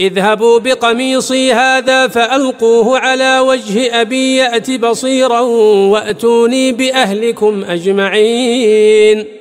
اذهبوا بقميصي هذا فألقوه على وجه أبي يأت بصيرا وأتوني بأهلكم أجمعين.